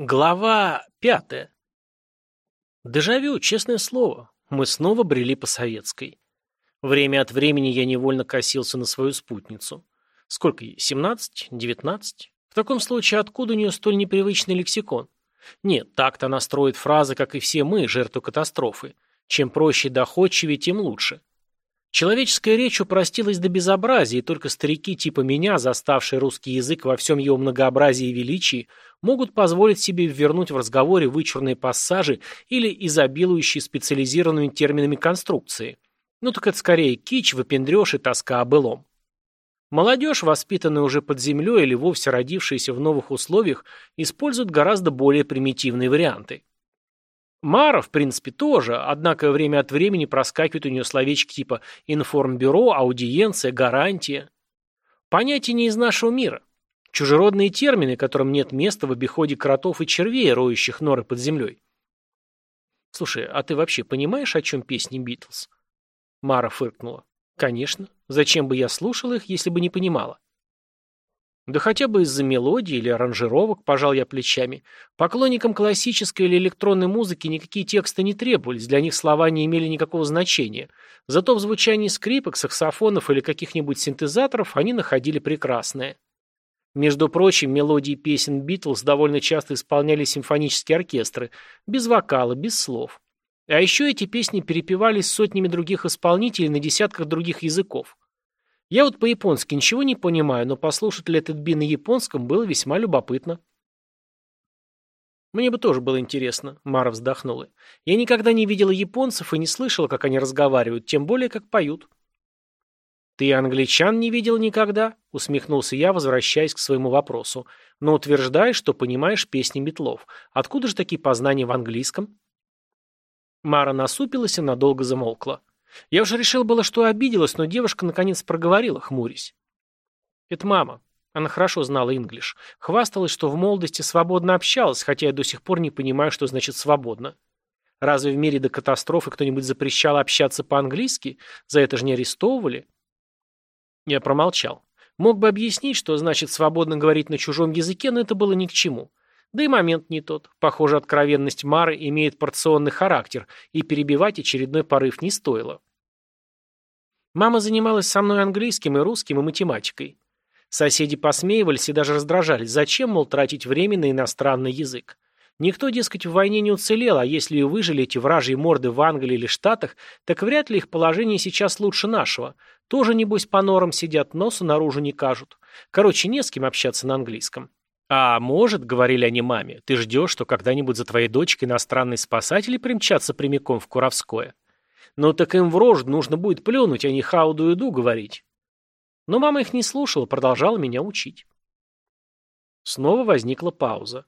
Глава пятая. Дежавю, честное слово. Мы снова брели по советской. Время от времени я невольно косился на свою спутницу. Сколько ей? Семнадцать? Девятнадцать? В таком случае откуда у нее столь непривычный лексикон? Нет, так-то она строит фразы, как и все мы, жертвы катастрофы. Чем проще и доходчивее, тем лучше. Человеческая речь упростилась до безобразия, и только старики типа меня, заставшие русский язык во всем его многообразии и величии, могут позволить себе вернуть в разговоре вычурные пассажи или изобилующие специализированными терминами конструкции. Ну так это скорее кич, выпендрёж и тоска о былом. Молодежь, воспитанная уже под землей или вовсе родившаяся в новых условиях, использует гораздо более примитивные варианты. Мара, в принципе, тоже, однако время от времени проскакивают у нее словечки типа «информбюро», «аудиенция», «гарантия». Понятия не из нашего мира. Чужеродные термины, которым нет места в обиходе кротов и червей, роющих норы под землей. Слушай, а ты вообще понимаешь, о чем песни Битлз? Мара фыркнула. Конечно. Зачем бы я слушал их, если бы не понимала? Да хотя бы из-за мелодии или аранжировок, пожал я плечами. Поклонникам классической или электронной музыки никакие тексты не требовались, для них слова не имели никакого значения. Зато в звучании скрипок, саксофонов или каких-нибудь синтезаторов они находили прекрасное. Между прочим, мелодии песен Битлз довольно часто исполняли симфонические оркестры, без вокала, без слов. А еще эти песни перепевались сотнями других исполнителей на десятках других языков. Я вот по-японски ничего не понимаю, но послушать Let It Be на японском было весьма любопытно. Мне бы тоже было интересно, Мара вздохнула. Я никогда не видела японцев и не слышала, как они разговаривают, тем более, как поют. Ты англичан не видел никогда? Усмехнулся я, возвращаясь к своему вопросу. Но утверждаешь, что понимаешь песни Метлов. Откуда же такие познания в английском? Мара насупилась и надолго замолкла. Я уже решил было, что обиделась, но девушка наконец проговорила, хмурясь. Это мама. Она хорошо знала инглиш. Хвасталась, что в молодости свободно общалась, хотя я до сих пор не понимаю, что значит «свободно». Разве в мире до катастрофы кто-нибудь запрещал общаться по-английски? За это же не арестовывали? Я промолчал. Мог бы объяснить, что значит свободно говорить на чужом языке, но это было ни к чему. Да и момент не тот. Похоже, откровенность Мары имеет порционный характер, и перебивать очередной порыв не стоило. Мама занималась со мной английским и русским и математикой. Соседи посмеивались и даже раздражались. Зачем, мол, тратить время на иностранный язык? Никто, дескать, в войне не уцелел, а если и выжили эти вражьи морды в Англии или Штатах, так вряд ли их положение сейчас лучше нашего. Тоже, небось, по норам сидят, носу наружу не кажут. Короче, не с кем общаться на английском. «А может, — говорили они маме, — ты ждешь, что когда-нибудь за твоей дочкой иностранные спасатели примчатся прямиком в Куровское? Ну так им в рожь нужно будет плюнуть, а не хауду-иду говорить». Но мама их не слушала, продолжала меня учить. Снова возникла пауза.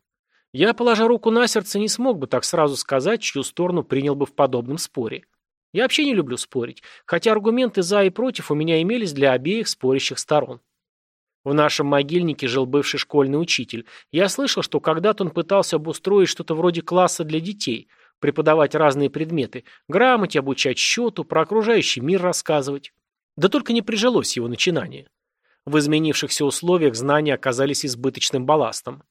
Я, положа руку на сердце, не смог бы так сразу сказать, чью сторону принял бы в подобном споре. Я вообще не люблю спорить, хотя аргументы «за» и «против» у меня имелись для обеих спорящих сторон. В нашем могильнике жил бывший школьный учитель. Я слышал, что когда-то он пытался обустроить что-то вроде класса для детей, преподавать разные предметы, грамоте обучать счету, про окружающий мир рассказывать. Да только не прижилось его начинание. В изменившихся условиях знания оказались избыточным балластом.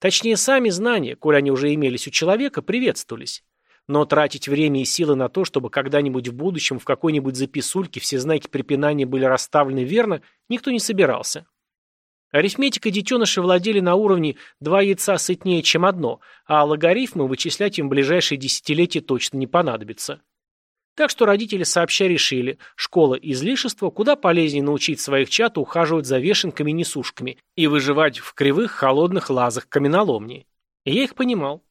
Точнее, сами знания, коль они уже имелись у человека, приветствовались. Но тратить время и силы на то, чтобы когда-нибудь в будущем в какой-нибудь записульке все знаки препинания были расставлены верно, никто не собирался. Арифметикой детеныши владели на уровне два яйца сытнее, чем одно, а логарифмы вычислять им в ближайшие десятилетия точно не понадобится. Так что родители сообща решили, школа излишества куда полезнее научить своих чат ухаживать за вешенками и выживать в кривых холодных лазах каменоломни. Я их понимал.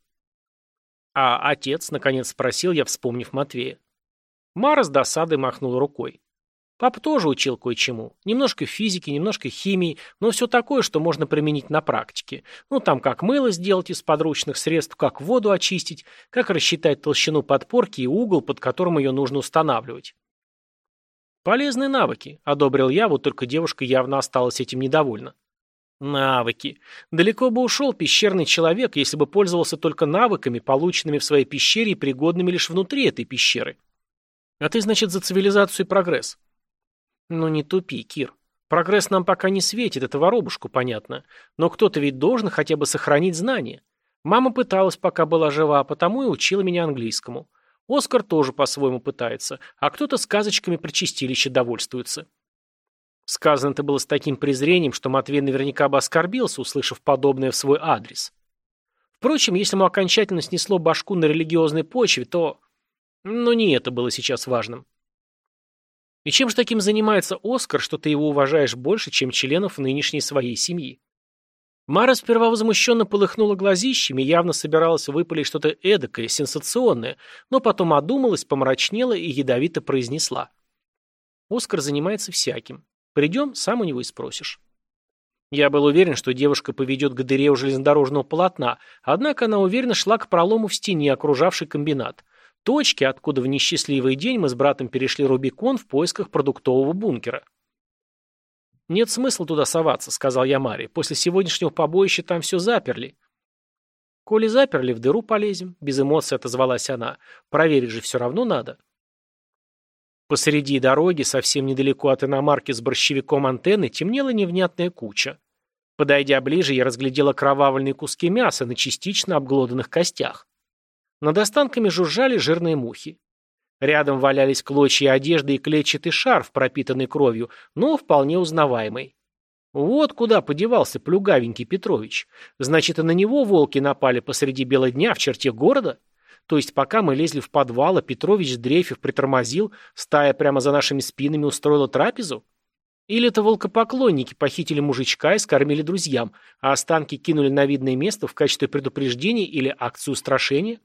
А отец, наконец спросил я, вспомнив Матвея. Мара с досадой махнул рукой. Папа тоже учил кое-чему. Немножко физики, немножко химии, но все такое, что можно применить на практике. Ну, там как мыло сделать из подручных средств, как воду очистить, как рассчитать толщину подпорки и угол, под которым ее нужно устанавливать. Полезные навыки, одобрил я, вот только девушка явно осталась этим недовольна. Навыки. Далеко бы ушел пещерный человек, если бы пользовался только навыками, полученными в своей пещере и пригодными лишь внутри этой пещеры. А ты, значит, за цивилизацию и прогресс. Ну не тупи, Кир. Прогресс нам пока не светит, это воробушку понятно. Но кто-то ведь должен хотя бы сохранить знания. Мама пыталась, пока была жива, потому и учила меня английскому. Оскар тоже по-своему пытается, а кто-то сказочками про чистилище довольствуется. Сказано это было с таким презрением, что Матвей наверняка бы оскорбился, услышав подобное в свой адрес. Впрочем, если ему окончательно снесло башку на религиозной почве, то... Ну, не это было сейчас важным. И чем же таким занимается Оскар, что ты его уважаешь больше, чем членов нынешней своей семьи? Мара сперва возмущенно полыхнула глазищами, явно собиралась выпалить что-то эдакое, сенсационное, но потом одумалась, помрачнела и ядовито произнесла. Оскар занимается всяким. Придем, сам у него и спросишь. Я был уверен, что девушка поведет к дыре у железнодорожного полотна, однако она уверенно шла к пролому в стене, окружавшей комбинат. Точки, откуда в несчастливый день мы с братом перешли Рубикон в поисках продуктового бункера. «Нет смысла туда соваться», — сказал я Маре. «После сегодняшнего побоища там все заперли». «Коли заперли, в дыру полезем», — без эмоций отозвалась она. «Проверить же все равно надо». Посреди дороги, совсем недалеко от иномарки с борщевиком антенны, темнела невнятная куча. Подойдя ближе, я разглядела кровавленные куски мяса на частично обглоданных костях. Над останками жужжали жирные мухи. Рядом валялись клочья одежды и клетчатый шарф, пропитанный кровью, но вполне узнаваемый. Вот куда подевался плюгавенький Петрович. Значит, и на него волки напали посреди бела дня в черте города? То есть, пока мы лезли в подвал, а Петрович, дрейфив, притормозил, стая прямо за нашими спинами устроила трапезу? Или это волкопоклонники похитили мужичка и скормили друзьям, а останки кинули на видное место в качестве предупреждения или акцию устрашения?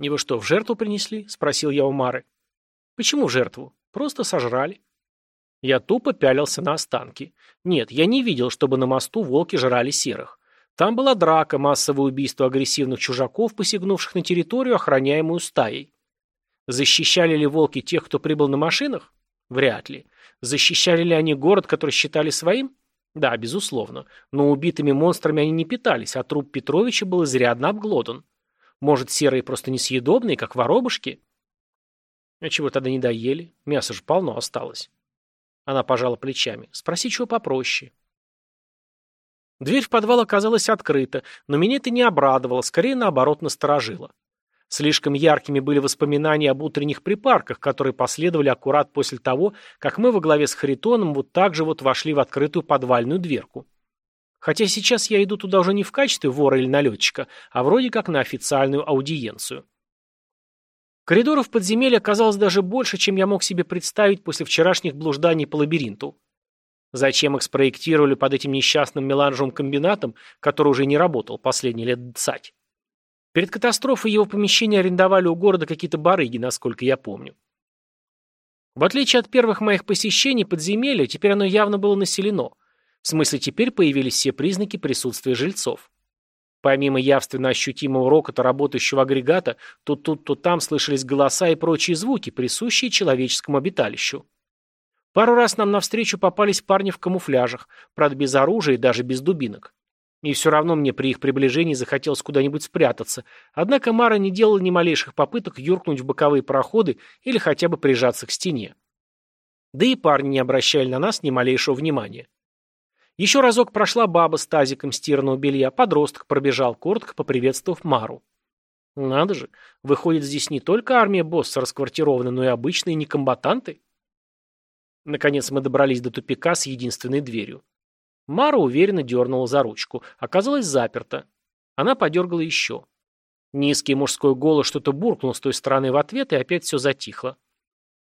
«Его что, в жертву принесли?» – спросил я у Мары. «Почему жертву? Просто сожрали». Я тупо пялился на останки. Нет, я не видел, чтобы на мосту волки жрали серых. Там была драка, массовое убийство агрессивных чужаков, посягнувших на территорию, охраняемую стаей. Защищали ли волки тех, кто прибыл на машинах? Вряд ли. Защищали ли они город, который считали своим? Да, безусловно. Но убитыми монстрами они не питались, а труп Петровича был изрядно обглодан. Может, серые просто несъедобные, как воробушки? А чего тогда не доели? Мяса же полно осталось. Она пожала плечами. Спроси, чего попроще. Дверь в подвал оказалась открыта, но меня это не обрадовало, скорее наоборот насторожило. Слишком яркими были воспоминания об утренних припарках, которые последовали аккурат после того, как мы во главе с Харитоном вот так же вот вошли в открытую подвальную дверку. Хотя сейчас я иду туда уже не в качестве вора или налетчика, а вроде как на официальную аудиенцию. Коридоров подземелья оказалось даже больше, чем я мог себе представить после вчерашних блужданий по лабиринту. Зачем их спроектировали под этим несчастным меланжевым комбинатом, который уже не работал последние лет двадцать? Перед катастрофой его помещение арендовали у города какие-то барыги, насколько я помню. В отличие от первых моих посещений подземелья, теперь оно явно было населено – в смысле, теперь появились все признаки присутствия жильцов. Помимо явственно ощутимого рокота работающего агрегата, то тут, то там слышались голоса и прочие звуки, присущие человеческому обиталищу. Пару раз нам навстречу попались парни в камуфляжах, правда без оружия и даже без дубинок. И все равно мне при их приближении захотелось куда-нибудь спрятаться, однако Мара не делала ни малейших попыток юркнуть в боковые проходы или хотя бы прижаться к стене. Да и парни не обращали на нас ни малейшего внимания. Еще разок прошла баба с тазиком стиранного белья, подросток пробежал, коротко поприветствовав Мару. Надо же, выходит, здесь не только армия босса расквартирована, но и обычные некомбатанты. Наконец мы добрались до тупика с единственной дверью. Мара уверенно дернула за ручку. Оказалось, заперто. Она подергала еще. Низкий мужской голос что-то буркнул с той стороны в ответ, и опять все затихло.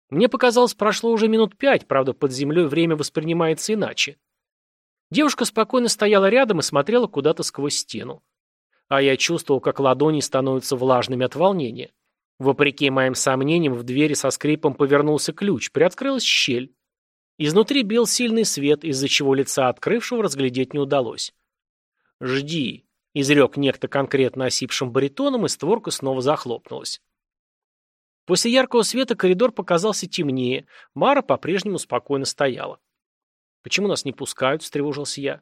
Мне показалось, прошло уже минут пять, правда, под землей время воспринимается иначе. Девушка спокойно стояла рядом и смотрела куда-то сквозь стену. А я чувствовал, как ладони становятся влажными от волнения. Вопреки моим сомнениям, в двери со скрипом повернулся ключ, приоткрылась щель. Изнутри бил сильный свет, из-за чего лица открывшего разглядеть не удалось. «Жди», — изрек некто конкретно осипшим баритоном, и створка снова захлопнулась. После яркого света коридор показался темнее, Мара по-прежнему спокойно стояла. «Почему нас не пускают?» – встревожился я.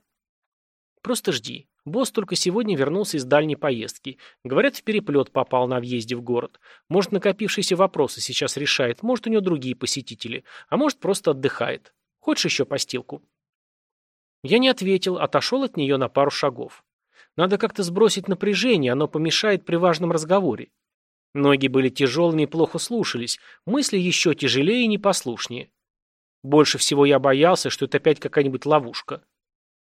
«Просто жди. Босс только сегодня вернулся из дальней поездки. Говорят, в переплет попал на въезде в город. Может, накопившиеся вопросы сейчас решает, может, у него другие посетители, а может, просто отдыхает. Хочешь еще постилку?» Я не ответил, отошел от нее на пару шагов. Надо как-то сбросить напряжение, оно помешает при важном разговоре. Ноги были тяжелыми и плохо слушались, мысли еще тяжелее и непослушнее. Больше всего я боялся, что это опять какая-нибудь ловушка.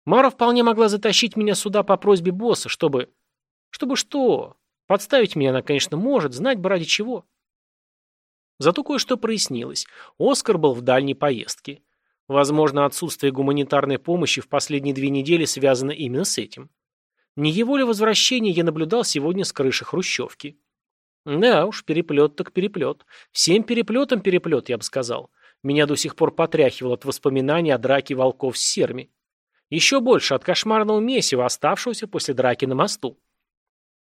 Мара вполне могла затащить меня сюда по просьбе босса, чтобы... Чтобы что? Подставить меня она, конечно, может, знать бы ради чего. Зато кое-что прояснилось. Оскар был в дальней поездке. Возможно, отсутствие гуманитарной помощи в последние две недели связано именно с этим. Не его ли возвращение я наблюдал сегодня с крыши хрущевки? Да уж, переплет так переплет. Всем переплетом переплет, я бы сказал. Меня до сих пор потряхивало от воспоминаний о драке волков с серми. Еще больше от кошмарного месива, оставшегося после драки на мосту.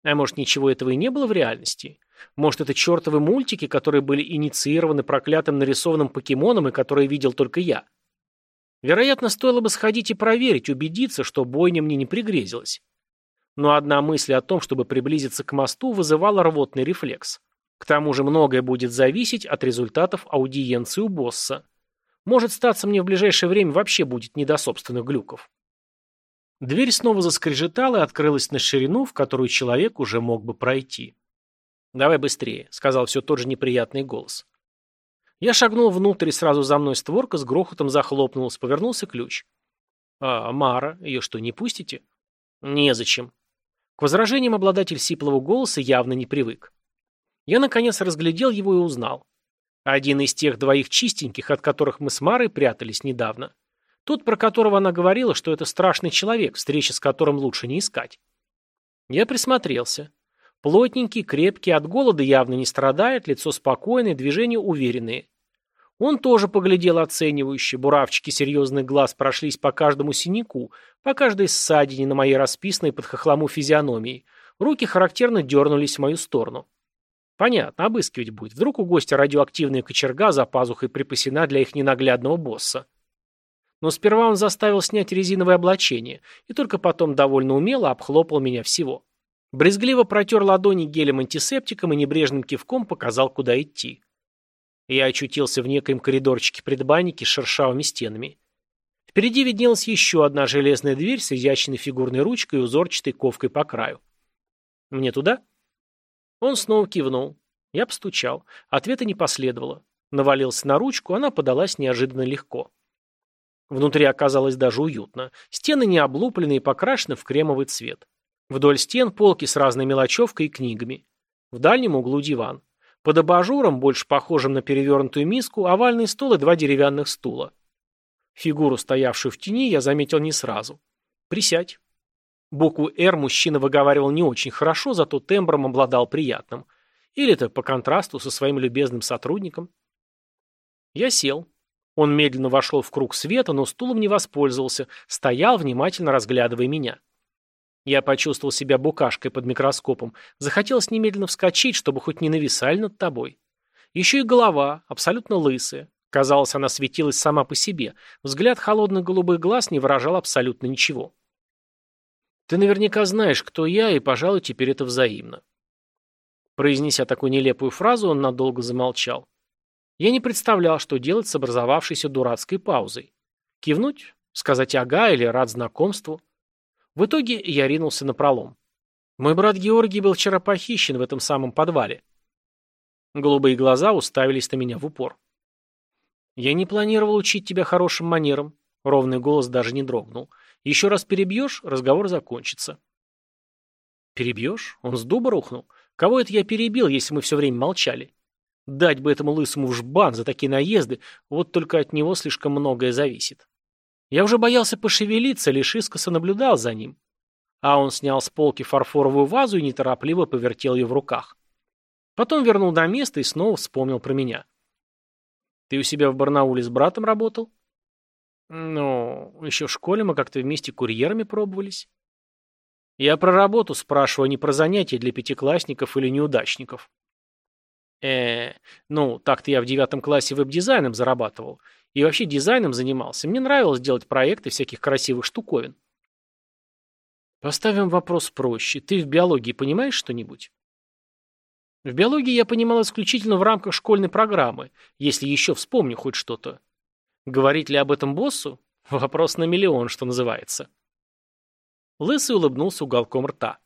А может, ничего этого и не было в реальности? Может, это чертовы мультики, которые были инициированы проклятым нарисованным покемоном и которые видел только я? Вероятно, стоило бы сходить и проверить, убедиться, что бойня мне не пригрезилась. Но одна мысль о том, чтобы приблизиться к мосту, вызывала рвотный рефлекс. К тому же многое будет зависеть от результатов аудиенции у босса. Может, статься мне в ближайшее время вообще будет не до собственных глюков. Дверь снова заскрежетала и открылась на ширину, в которую человек уже мог бы пройти. «Давай быстрее», — сказал все тот же неприятный голос. Я шагнул внутрь, и сразу за мной створка с грохотом захлопнулась, повернулся ключ. «А, Мара, ее что, не пустите?» «Незачем». К возражениям обладатель сиплого голоса явно не привык. Я, наконец, разглядел его и узнал. Один из тех двоих чистеньких, от которых мы с Марой прятались недавно. Тот, про которого она говорила, что это страшный человек, встреча с которым лучше не искать. Я присмотрелся. Плотненький, крепкий, от голода явно не страдает, лицо спокойное, движения уверенные. Он тоже поглядел оценивающе, буравчики серьезных глаз прошлись по каждому синяку, по каждой ссадине на моей расписанной под хохлому физиономии. Руки характерно дернулись в мою сторону. Понятно, обыскивать будет. Вдруг у гостя радиоактивная кочерга за пазухой припасена для их ненаглядного босса. Но сперва он заставил снять резиновое облачение, и только потом довольно умело обхлопал меня всего. Брезгливо протер ладони гелем-антисептиком и небрежным кивком показал, куда идти. Я очутился в некоем коридорчике предбанники с шершавыми стенами. Впереди виднелась еще одна железная дверь с изящной фигурной ручкой и узорчатой ковкой по краю. «Мне туда?» Он снова кивнул. Я постучал. Ответа не последовало. Навалился на ручку, она подалась неожиданно легко. Внутри оказалось даже уютно. Стены не облуплены и покрашены в кремовый цвет. Вдоль стен полки с разной мелочевкой и книгами. В дальнем углу диван. Под абажуром, больше похожим на перевернутую миску, овальный стол и два деревянных стула. Фигуру, стоявшую в тени, я заметил не сразу. «Присядь». Букву «Р» мужчина выговаривал не очень хорошо, зато тембром обладал приятным. Или это по контрасту со своим любезным сотрудником. Я сел. Он медленно вошел в круг света, но стулом не воспользовался, стоял, внимательно разглядывая меня. Я почувствовал себя букашкой под микроскопом. Захотелось немедленно вскочить, чтобы хоть не нависали над тобой. Еще и голова, абсолютно лысая. Казалось, она светилась сама по себе. Взгляд холодных голубых глаз не выражал абсолютно ничего. Ты наверняка знаешь, кто я, и, пожалуй, теперь это взаимно. Произнеся такую нелепую фразу, он надолго замолчал. Я не представлял, что делать с образовавшейся дурацкой паузой. Кивнуть? Сказать «ага» или «рад знакомству»? В итоге я ринулся на пролом. Мой брат Георгий был вчера похищен в этом самом подвале. Голубые глаза уставились на меня в упор. «Я не планировал учить тебя хорошим манерам», — ровный голос даже не дрогнул. Еще раз перебьешь, разговор закончится. Перебьешь? Он с дуба рухнул. Кого это я перебил, если мы все время молчали? Дать бы этому лысому в жбан за такие наезды, вот только от него слишком многое зависит. Я уже боялся пошевелиться, лишь искоса наблюдал за ним. А он снял с полки фарфоровую вазу и неторопливо повертел ее в руках. Потом вернул на место и снова вспомнил про меня. «Ты у себя в Барнауле с братом работал?» Ну, еще в школе мы как-то вместе курьерами пробовались. Я про работу спрашиваю, а не про занятия для пятиклассников или неудачников. э ну, так-то я в девятом классе веб-дизайном зарабатывал. И вообще дизайном занимался. Мне нравилось делать проекты всяких красивых штуковин. Поставим вопрос проще. Ты в биологии понимаешь что-нибудь? В биологии я понимал исключительно в рамках школьной программы, если еще вспомню хоть что-то. Говорить ли об этом боссу? Вопрос на миллион, что называется. Лысый улыбнулся уголком рта.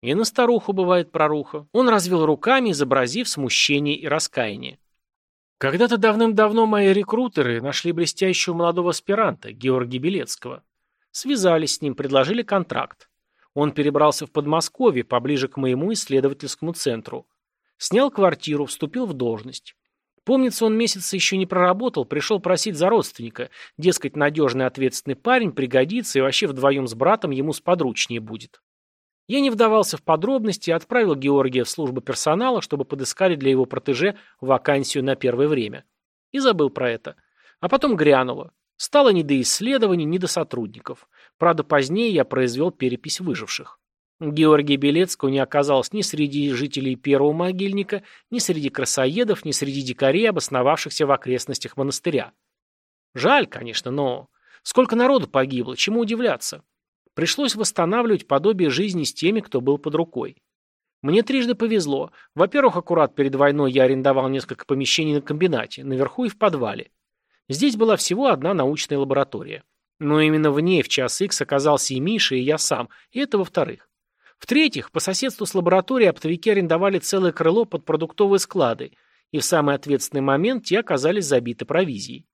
И на старуху бывает проруха. Он развел руками, изобразив смущение и раскаяние. Когда-то давным-давно мои рекрутеры нашли блестящего молодого аспиранта, Георгия Белецкого. Связались с ним, предложили контракт. Он перебрался в Подмосковье, поближе к моему исследовательскому центру. Снял квартиру, вступил в должность. Помнится, он месяца еще не проработал, пришел просить за родственника. Дескать, надежный ответственный парень пригодится и вообще вдвоем с братом ему сподручнее будет. Я не вдавался в подробности и отправил Георгия в службу персонала, чтобы подыскали для его протеже вакансию на первое время. И забыл про это. А потом грянуло. Стало ни до исследований, ни до сотрудников. Правда, позднее я произвел перепись выживших. Георгия Белецкого не оказалось ни среди жителей первого могильника, ни среди красоедов, ни среди дикарей, обосновавшихся в окрестностях монастыря. Жаль, конечно, но... Сколько народу погибло, чему удивляться? Пришлось восстанавливать подобие жизни с теми, кто был под рукой. Мне трижды повезло. Во-первых, аккурат перед войной я арендовал несколько помещений на комбинате, наверху и в подвале. Здесь была всего одна научная лаборатория. Но именно в ней в час икс оказался и Миша, и я сам, и это во-вторых. В-третьих, по соседству с лабораторией оптовики арендовали целое крыло под продуктовые склады, и в самый ответственный момент те оказались забиты провизией.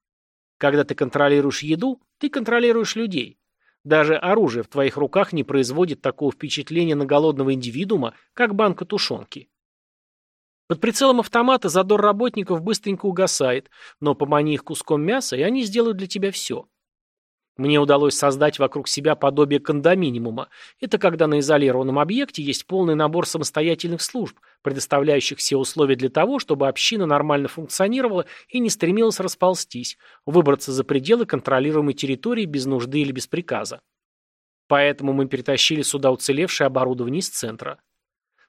Когда ты контролируешь еду, ты контролируешь людей. Даже оружие в твоих руках не производит такого впечатления на голодного индивидуума, как банка тушенки. Под прицелом автомата задор работников быстренько угасает, но помани их куском мяса, и они сделают для тебя все. Мне удалось создать вокруг себя подобие кондоминиума. Это когда на изолированном объекте есть полный набор самостоятельных служб, предоставляющих все условия для того, чтобы община нормально функционировала и не стремилась расползтись, выбраться за пределы контролируемой территории без нужды или без приказа. Поэтому мы перетащили сюда уцелевшее оборудование из центра.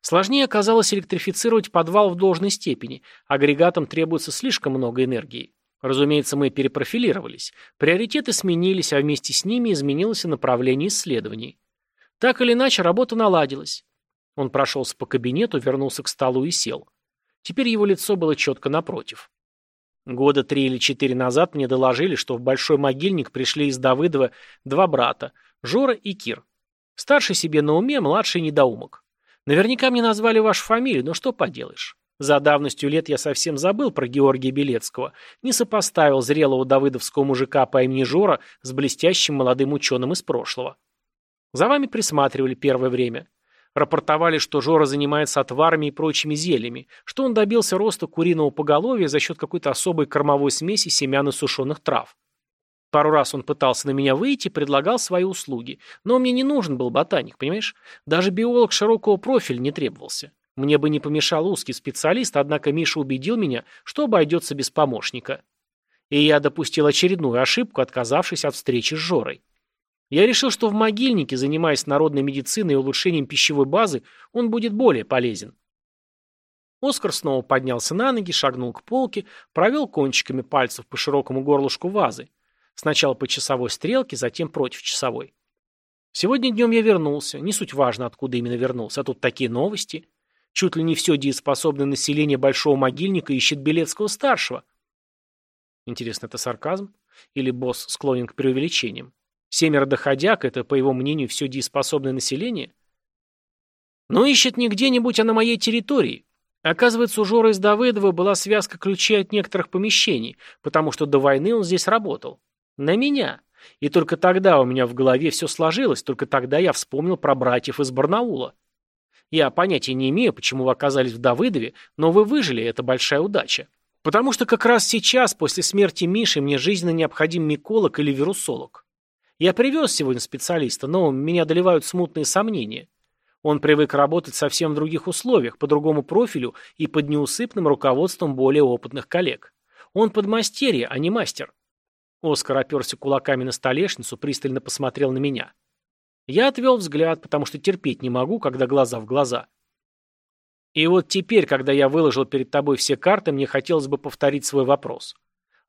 Сложнее оказалось электрифицировать подвал в должной степени, агрегатам требуется слишком много энергии. Разумеется, мы перепрофилировались. Приоритеты сменились, а вместе с ними изменилось и направление исследований. Так или иначе, работа наладилась. Он прошелся по кабинету, вернулся к столу и сел. Теперь его лицо было четко напротив. Года три или четыре назад мне доложили, что в Большой могильник пришли из Давыдова два брата – Жора и Кир. Старший себе на уме, младший недоумок. Наверняка мне назвали вашу фамилию, но что поделаешь. За давностью лет я совсем забыл про Георгия Белецкого, не сопоставил зрелого давыдовского мужика по имени Жора с блестящим молодым ученым из прошлого. За вами присматривали первое время. Рапортовали, что Жора занимается отварами и прочими зельями, что он добился роста куриного поголовья за счет какой-то особой кормовой смеси семян и сушеных трав. Пару раз он пытался на меня выйти, предлагал свои услуги. Но мне не нужен был ботаник, понимаешь? Даже биолог широкого профиля не требовался. Мне бы не помешал узкий специалист, однако Миша убедил меня, что обойдется без помощника. И я допустил очередную ошибку, отказавшись от встречи с Жорой. Я решил, что в могильнике, занимаясь народной медициной и улучшением пищевой базы, он будет более полезен. Оскар снова поднялся на ноги, шагнул к полке, провел кончиками пальцев по широкому горлышку вазы. Сначала по часовой стрелке, затем против часовой. Сегодня днем я вернулся. Не суть важно, откуда именно вернулся, а тут такие новости. Чуть ли не все дееспособное население Большого Могильника ищет Белецкого-старшего. Интересно, это сарказм? Или босс склонен к преувеличениям? Семеро доходяг – это, по его мнению, все дееспособное население? Но ищет не где-нибудь, а на моей территории. Оказывается, у Жора из Давыдова была связка ключей от некоторых помещений, потому что до войны он здесь работал. На меня. И только тогда у меня в голове все сложилось, только тогда я вспомнил про братьев из Барнаула. Я понятия не имею, почему вы оказались в Давыдове, но вы выжили, это большая удача. Потому что как раз сейчас, после смерти Миши, мне жизненно необходим миколог или вирусолог. Я привез сегодня специалиста, но меня доливают смутные сомнения. Он привык работать совсем в других условиях, по другому профилю и под неусыпным руководством более опытных коллег. Он подмастерье, а не мастер. Оскар оперся кулаками на столешницу, пристально посмотрел на меня. Я отвел взгляд, потому что терпеть не могу, когда глаза в глаза. И вот теперь, когда я выложил перед тобой все карты, мне хотелось бы повторить свой вопрос.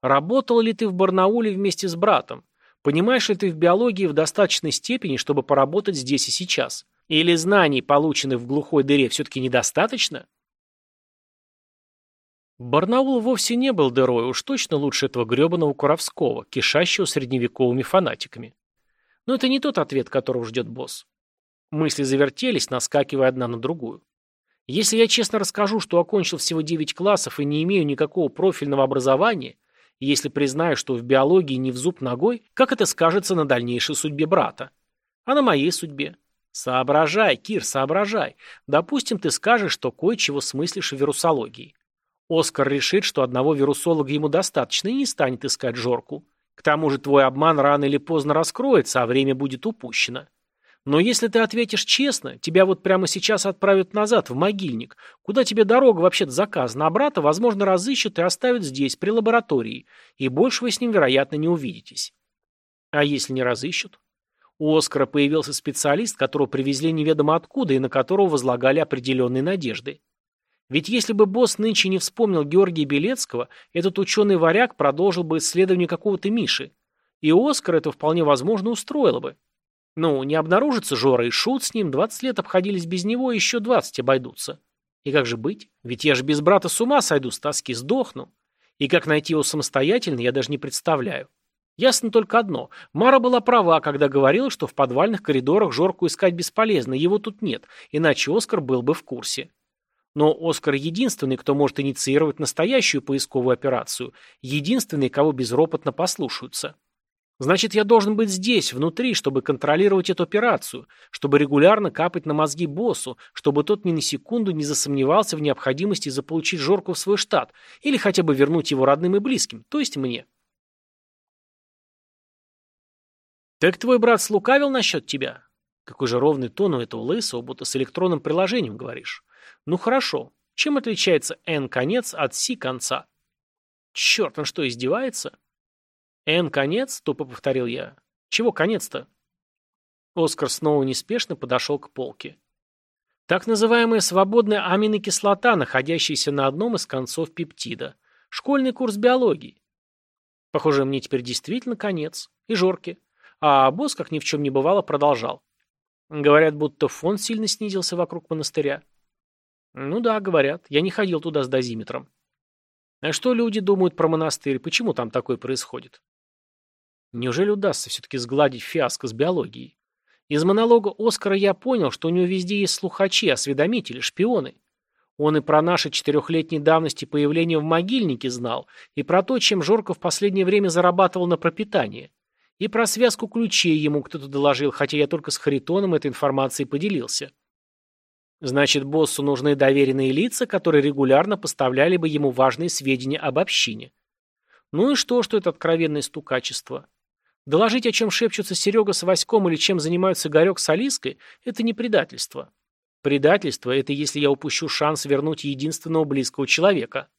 Работал ли ты в Барнауле вместе с братом? Понимаешь ли ты в биологии в достаточной степени, чтобы поработать здесь и сейчас? Или знаний, полученных в глухой дыре, все-таки недостаточно? Барнаул вовсе не был дырой, уж точно лучше этого гребаного Куровского, кишащего средневековыми фанатиками. Но это не тот ответ, которого ждет босс. Мысли завертелись, наскакивая одна на другую. Если я честно расскажу, что окончил всего 9 классов и не имею никакого профильного образования, если признаю, что в биологии не в зуб ногой, как это скажется на дальнейшей судьбе брата? А на моей судьбе? Соображай, Кир, соображай. Допустим, ты скажешь, что кое-чего смыслишь в вирусологии. Оскар решит, что одного вирусолога ему достаточно и не станет искать Жорку. К тому же твой обман рано или поздно раскроется, а время будет упущено. Но если ты ответишь честно, тебя вот прямо сейчас отправят назад, в могильник, куда тебе дорога вообще-то заказана, а брата, возможно, разыщут и оставят здесь, при лаборатории, и больше вы с ним, вероятно, не увидитесь. А если не разыщут? У Оскара появился специалист, которого привезли неведомо откуда и на которого возлагали определенные надежды. Ведь если бы босс нынче не вспомнил Георгия Белецкого, этот ученый-варяг продолжил бы исследование какого-то Миши. И Оскар это вполне возможно устроило бы. Ну, не обнаружится Жора и Шут с ним, 20 лет обходились без него, еще 20 обойдутся. И как же быть? Ведь я же без брата с ума сойду, с тоски сдохну. И как найти его самостоятельно, я даже не представляю. Ясно только одно. Мара была права, когда говорила, что в подвальных коридорах Жорку искать бесполезно, его тут нет, иначе Оскар был бы в курсе. Но Оскар единственный, кто может инициировать настоящую поисковую операцию, единственный, кого безропотно послушаются. Значит, я должен быть здесь, внутри, чтобы контролировать эту операцию, чтобы регулярно капать на мозги боссу, чтобы тот ни на секунду не засомневался в необходимости заполучить Жорку в свой штат или хотя бы вернуть его родным и близким, то есть мне. «Так твой брат слукавил насчет тебя?» Какой же ровный тон у этого лысого, будто с электронным приложением говоришь. Ну хорошо. Чем отличается N конец от Си конца? Черт, он что, издевается? «Н конец?» — тупо повторил я. «Чего конец-то?» Оскар снова неспешно подошел к полке. Так называемая свободная аминокислота, находящаяся на одном из концов пептида. Школьный курс биологии. Похоже, мне теперь действительно конец. И жорки. А босс, как ни в чем не бывало, продолжал. Говорят, будто фон сильно снизился вокруг монастыря. Ну да, говорят. Я не ходил туда с дозиметром. А что люди думают про монастырь? Почему там такое происходит? Неужели удастся все-таки сгладить фиаско с биологией? Из монолога Оскара я понял, что у него везде есть слухачи, осведомители, шпионы. Он и про наши четырехлетней давности появления в могильнике знал, и про то, чем Жорко в последнее время зарабатывал на пропитание. И про связку ключей ему кто-то доложил, хотя я только с Харитоном этой информацией поделился. Значит, боссу нужны доверенные лица, которые регулярно поставляли бы ему важные сведения об общине. Ну и что, что это откровенное стукачество? Доложить, о чем шепчутся Серега с Васьком или чем занимаются Игорек с Алиской, это не предательство. Предательство – это если я упущу шанс вернуть единственного близкого человека.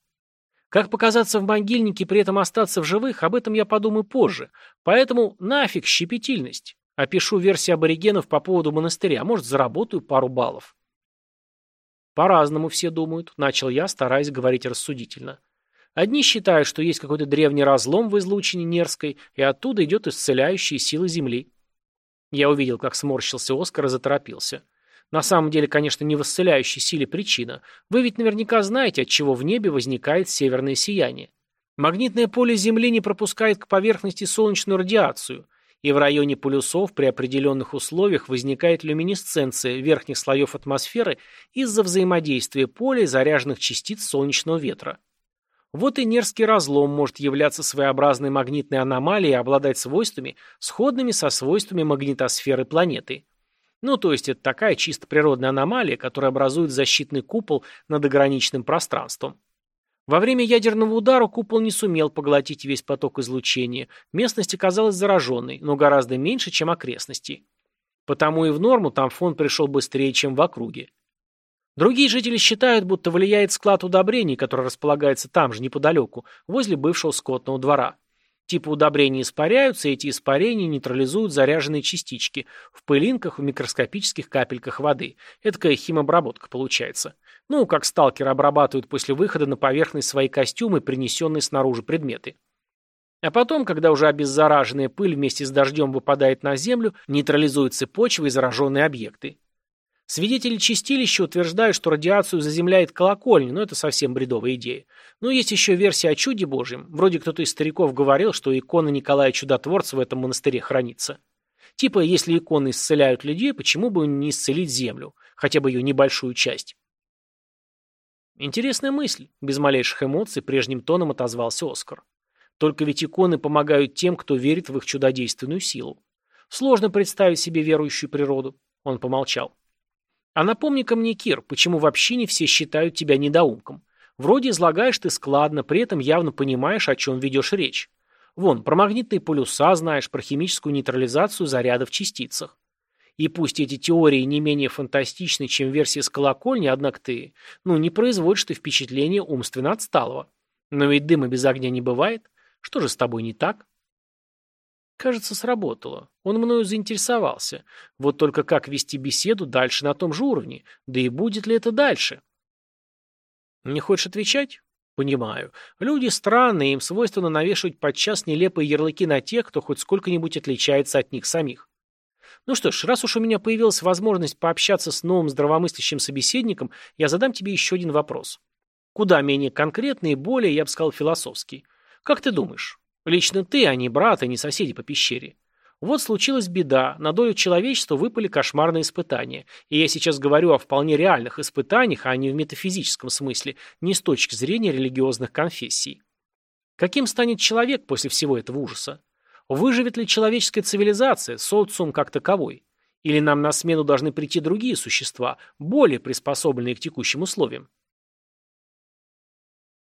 Как показаться в могильнике, при этом остаться в живых, об этом я подумаю позже. Поэтому нафиг щепетильность. Опишу версию аборигенов по поводу монастыря, может, заработаю пару баллов. По-разному все думают, начал я, стараясь говорить рассудительно. Одни считают, что есть какой-то древний разлом в излучине Нерской, и оттуда идет исцеляющая сила Земли. Я увидел, как сморщился Оскар и заторопился. На самом деле, конечно, не в исцеляющей силе причина. Вы ведь наверняка знаете, от чего в небе возникает северное сияние. Магнитное поле Земли не пропускает к поверхности солнечную радиацию, и в районе полюсов при определенных условиях возникает люминесценция верхних слоев атмосферы из-за взаимодействия поля и заряженных частиц солнечного ветра. Вот и Нерский разлом может являться своеобразной магнитной аномалией и обладать свойствами, сходными со свойствами магнитосферы планеты. Ну, то есть это такая чисто природная аномалия, которая образует защитный купол над ограниченным пространством. Во время ядерного удара купол не сумел поглотить весь поток излучения, местность оказалась зараженной, но гораздо меньше, чем окрестности. Потому и в норму там фон пришел быстрее, чем в округе. Другие жители считают, будто влияет склад удобрений, который располагается там же, неподалеку, возле бывшего скотного двора. Типа удобрений испаряются, и эти испарения нейтрализуют заряженные частички в пылинках, в микроскопических капельках воды. Эдакая химобработка получается. Ну, как сталкеры обрабатывают после выхода на поверхность свои костюмы, принесенные снаружи предметы. А потом, когда уже обеззараженная пыль вместе с дождем выпадает на землю, нейтрализуются почвы и зараженные объекты. Свидетели чистилища утверждают, что радиацию заземляет колокольня, но это совсем бредовая идея. Но есть еще версия о чуде Божьем. Вроде кто-то из стариков говорил, что икона Николая Чудотворца в этом монастыре хранится. Типа, если иконы исцеляют людей, почему бы не исцелить Землю? Хотя бы ее небольшую часть. Интересная мысль, без малейших эмоций прежним тоном отозвался Оскар. Только ведь иконы помогают тем, кто верит в их чудодейственную силу. Сложно представить себе верующую природу. Он помолчал. А напомни-ка мне, Кир, почему вообще не все считают тебя недоумком? Вроде излагаешь ты складно, при этом явно понимаешь, о чем ведешь речь. Вон, про магнитные полюса знаешь, про химическую нейтрализацию заряда в частицах. И пусть эти теории не менее фантастичны, чем версия с колокольни, однако ты, ну, не производишь ты впечатление умственно отсталого. Но ведь дыма без огня не бывает. Что же с тобой не так? Кажется, сработало. Он мною заинтересовался. Вот только как вести беседу дальше на том же уровне? Да и будет ли это дальше? Не хочешь отвечать? Понимаю. Люди странные, им свойственно навешивать подчас нелепые ярлыки на тех, кто хоть сколько-нибудь отличается от них самих. Ну что ж, раз уж у меня появилась возможность пообщаться с новым здравомыслящим собеседником, я задам тебе еще один вопрос. Куда менее конкретный и более, я бы сказал, философский. Как ты думаешь? Лично ты, а не брат, и не соседи по пещере. Вот случилась беда, на долю человечества выпали кошмарные испытания. И я сейчас говорю о вполне реальных испытаниях, а не в метафизическом смысле, не с точки зрения религиозных конфессий. Каким станет человек после всего этого ужаса? Выживет ли человеческая цивилизация, социум как таковой? Или нам на смену должны прийти другие существа, более приспособленные к текущим условиям?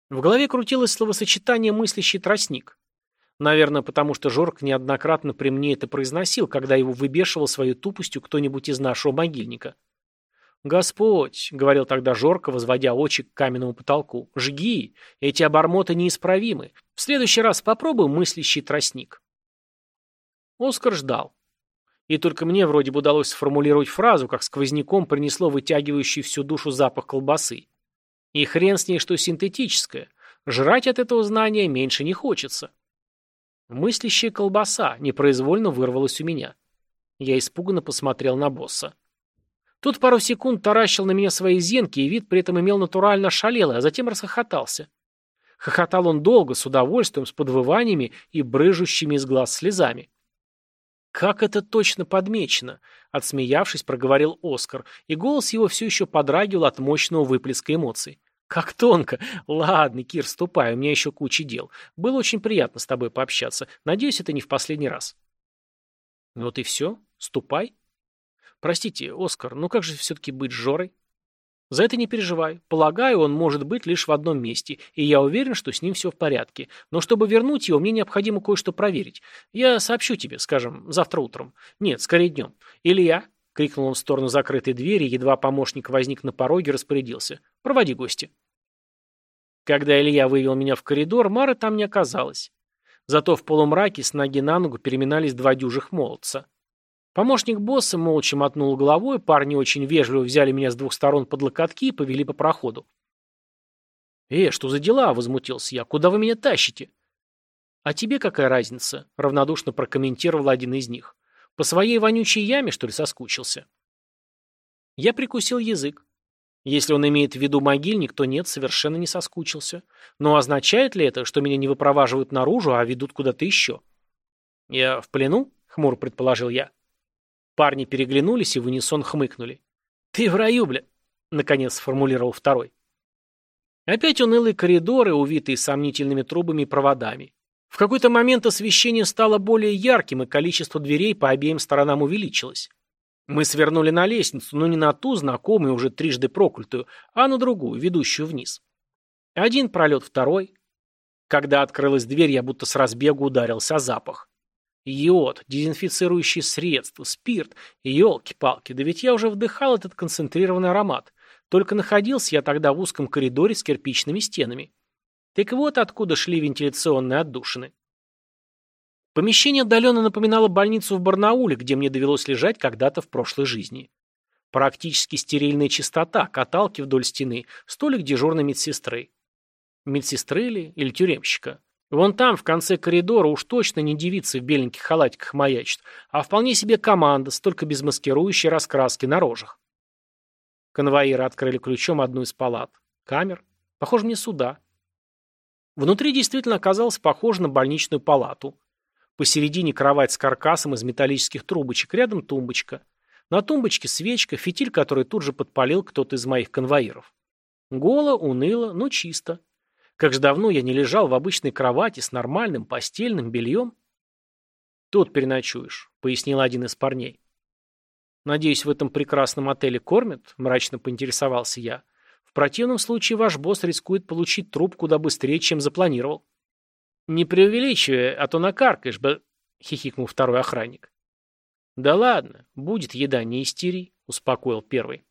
В голове крутилось словосочетание «мыслящий тростник». Наверное, потому что Жорк неоднократно при мне это произносил, когда его выбешивал своей тупостью кто-нибудь из нашего могильника. «Господь», — говорил тогда Жорка, возводя очи к каменному потолку, — «жги, эти обормоты неисправимы. В следующий раз попробуй мыслящий тростник». Оскар ждал. И только мне вроде бы удалось сформулировать фразу, как сквозняком принесло вытягивающий всю душу запах колбасы. И хрен с ней, что синтетическое. Жрать от этого знания меньше не хочется. Мыслящая колбаса непроизвольно вырвалась у меня. Я испуганно посмотрел на босса. Тут пару секунд таращил на меня свои зенки, и вид при этом имел натурально шалелый, а затем расхохотался. Хохотал он долго, с удовольствием, с подвываниями и брыжущими из глаз слезами. «Как это точно подмечено!» — отсмеявшись, проговорил Оскар, и голос его все еще подрагивал от мощного выплеска эмоций. «Как тонко! Ладно, Кир, ступай, у меня еще куча дел. Было очень приятно с тобой пообщаться. Надеюсь, это не в последний раз». «Вот и все? Ступай?» «Простите, Оскар, ну как же все-таки быть с Жорой?» «За это не переживай. Полагаю, он может быть лишь в одном месте, и я уверен, что с ним все в порядке. Но чтобы вернуть его, мне необходимо кое-что проверить. Я сообщу тебе, скажем, завтра утром. Нет, скорее днем. Илья?» — крикнул он в сторону закрытой двери, едва помощник возник на пороге, распорядился. «Проводи гостя». Когда Илья вывел меня в коридор, Мары там не оказалось. Зато в полумраке с ноги на ногу переминались два дюжих молодца. Помощник босса молча мотнул головой, парни очень вежливо взяли меня с двух сторон под локотки и повели по проходу. «Э, что за дела?» — возмутился я. «Куда вы меня тащите?» «А тебе какая разница?» — равнодушно прокомментировал один из них. «По своей вонючей яме, что ли, соскучился?» Я прикусил язык. Если он имеет в виду могильник, то нет, совершенно не соскучился. Но означает ли это, что меня не выпроваживают наружу, а ведут куда-то еще? «Я в плену?» — хмур предположил я. Парни переглянулись и в унисон хмыкнули. «Ты в раю, бля!» — наконец сформулировал второй. Опять унылые коридоры, увитые сомнительными трубами и проводами. В какой-то момент освещение стало более ярким, и количество дверей по обеим сторонам увеличилось. Мы свернули на лестницу, но не на ту, знакомую, уже трижды проклятую, а на другую, ведущую вниз. Один пролет, второй. Когда открылась дверь, я будто с разбегу ударился о запах. Йод, дезинфицирующие средства, спирт. Елки-палки, да ведь я уже вдыхал этот концентрированный аромат. Только находился я тогда в узком коридоре с кирпичными стенами. Так вот откуда шли вентиляционные отдушины. Помещение отдаленно напоминало больницу в Барнауле, где мне довелось лежать когда-то в прошлой жизни. Практически стерильная чистота, каталки вдоль стены, столик дежурной медсестры. Медсестры ли или тюремщика? Вон там, в конце коридора, уж точно не девицы в беленьких халатиках маячат, а вполне себе команда, столько без маскирующей раскраски на рожах. Конвоиры открыли ключом одну из палат. Камер. Похоже мне сюда. Внутри действительно оказалось похоже на больничную палату. Посередине кровать с каркасом из металлических трубочек, рядом тумбочка. На тумбочке свечка, фитиль, который тут же подпалил кто-то из моих конвоиров. Голо, уныло, но чисто. Как же давно я не лежал в обычной кровати с нормальным постельным бельем. «Тут переночуешь», — пояснил один из парней. «Надеюсь, в этом прекрасном отеле кормят?» — мрачно поинтересовался я. «В противном случае ваш босс рискует получить труп куда быстрее, чем запланировал». «Не преувеличивая, а то накаркаешь бы», — хихикнул второй охранник. «Да ладно, будет еда, не истерий», — успокоил первый.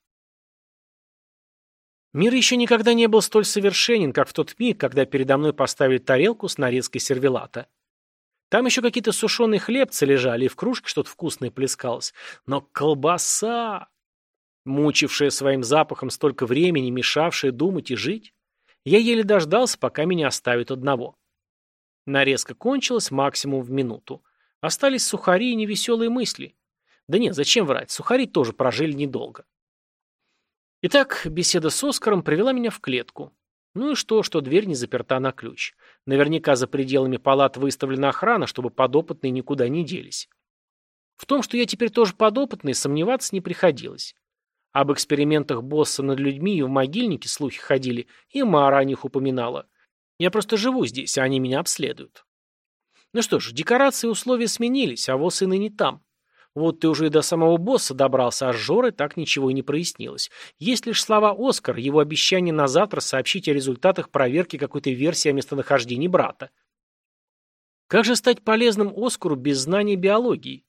Мир еще никогда не был столь совершенен, как в тот миг, когда передо мной поставили тарелку с нарезкой сервелата. Там еще какие-то сушеные хлебцы лежали, и в кружке что-то вкусное плескалось. Но колбаса, мучившая своим запахом столько времени, мешавшая думать и жить, я еле дождался, пока меня оставят одного. Нарезка кончилась максимум в минуту. Остались сухари и невеселые мысли. Да нет, зачем врать, сухари тоже прожили недолго. Итак, беседа с Оскаром привела меня в клетку. Ну и что, что дверь не заперта на ключ. Наверняка за пределами палат выставлена охрана, чтобы подопытные никуда не делись. В том, что я теперь тоже подопытный, сомневаться не приходилось. Об экспериментах босса над людьми и в могильнике слухи ходили, и Мара о них упоминала. Я просто живу здесь, а они меня обследуют. Ну что ж, декорации и условия сменились, а воз и ныне там. Вот ты уже и до самого босса добрался, а с Жорой так ничего и не прояснилось. Есть лишь слова Оскар, его обещание на завтра сообщить о результатах проверки какой-то версии о местонахождении брата. Как же стать полезным Оскару без знания биологии?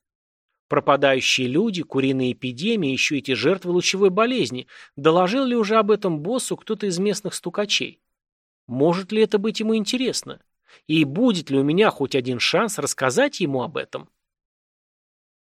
Пропадающие люди, куриные эпидемии, еще эти жертвы лучевой болезни. Доложил ли уже об этом боссу кто-то из местных стукачей? Может ли это быть ему интересно? И будет ли у меня хоть один шанс рассказать ему об этом?